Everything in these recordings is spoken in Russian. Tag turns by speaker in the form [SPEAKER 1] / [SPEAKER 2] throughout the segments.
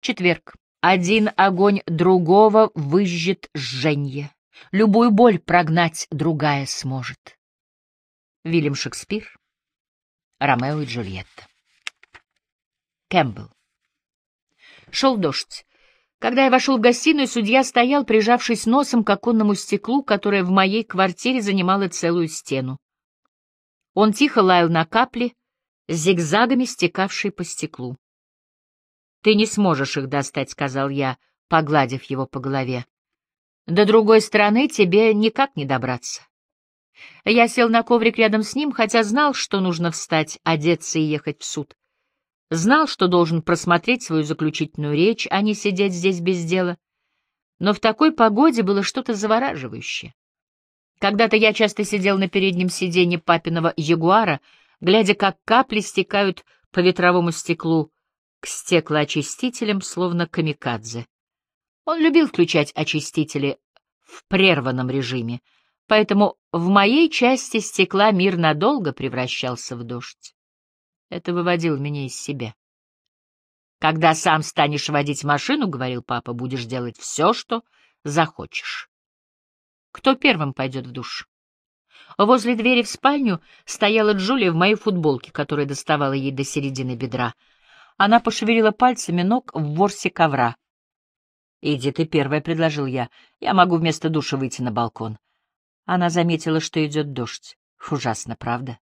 [SPEAKER 1] Четверг. Один огонь другого выжжет жженье. Любую боль прогнать другая сможет. Вильям Шекспир. Ромео и Джульетта. Кэмпбелл. Шел дождь. Когда я вошел в гостиную, судья стоял, прижавшись носом к оконному стеклу, которое в моей квартире занимало целую стену. Он тихо лаял на капли, зигзагами стекавшие по стеклу. «Ты не сможешь их достать», — сказал я, погладив его по голове. «До другой стороны тебе никак не добраться». Я сел на коврик рядом с ним, хотя знал, что нужно встать, одеться и ехать в суд. Знал, что должен просмотреть свою заключительную речь, а не сидеть здесь без дела. Но в такой погоде было что-то завораживающее. Когда-то я часто сидел на переднем сиденье папиного ягуара, глядя, как капли стекают по ветровому стеклу к стеклоочистителям, словно камикадзе. Он любил включать очистители в прерванном режиме, поэтому в моей части стекла мир надолго превращался в дождь. Это выводило меня из себя. «Когда сам станешь водить машину, — говорил папа, — будешь делать все, что захочешь. Кто первым пойдет в душ?» Возле двери в спальню стояла Джулия в моей футболке, которая доставала ей до середины бедра. Она пошевелила пальцами ног в ворсе ковра. «Иди ты первая», — предложил я. «Я могу вместо душа выйти на балкон». Она заметила, что идет дождь. Ужасно, правда?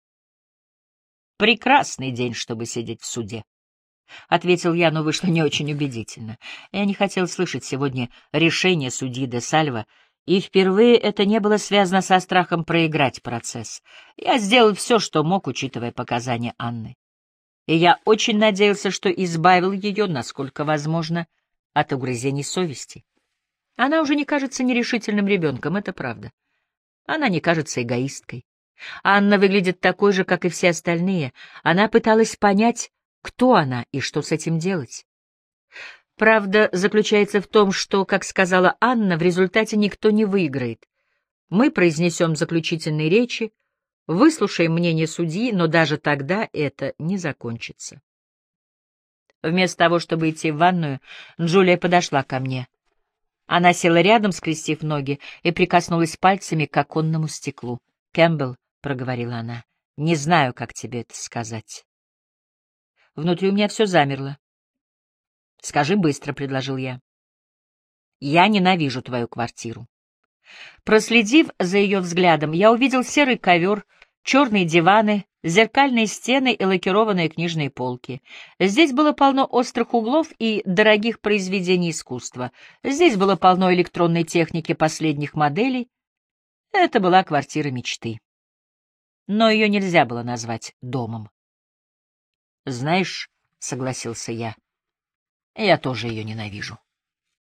[SPEAKER 1] Прекрасный день, чтобы сидеть в суде. — ответил я, но вышло не очень убедительно. Я не хотел слышать сегодня решение судьи де Сальва, и впервые это не было связано со страхом проиграть процесс. Я сделал все, что мог, учитывая показания Анны. И я очень надеялся, что избавил ее, насколько возможно, от угрызений совести. Она уже не кажется нерешительным ребенком, это правда. Она не кажется эгоисткой. Анна выглядит такой же, как и все остальные. Она пыталась понять, кто она и что с этим делать. Правда заключается в том, что, как сказала Анна, в результате никто не выиграет. Мы произнесем заключительные речи, выслушаем мнение судьи, но даже тогда это не закончится. Вместо того, чтобы идти в ванную, Джулия подошла ко мне. Она села рядом, скрестив ноги, и прикоснулась пальцами к оконному стеклу. Кэмпбелл — проговорила она. — Не знаю, как тебе это сказать. Внутри у меня все замерло. — Скажи быстро, — предложил я. — Я ненавижу твою квартиру. Проследив за ее взглядом, я увидел серый ковер, черные диваны, зеркальные стены и лакированные книжные полки. Здесь было полно острых углов и дорогих произведений искусства. Здесь было полно электронной техники последних моделей. Это была квартира мечты но ее нельзя было назвать домом. «Знаешь, — согласился я, — я тоже ее ненавижу».